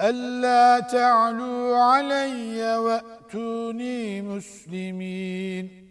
ألا تعلوا علي وأتوني مسلمين.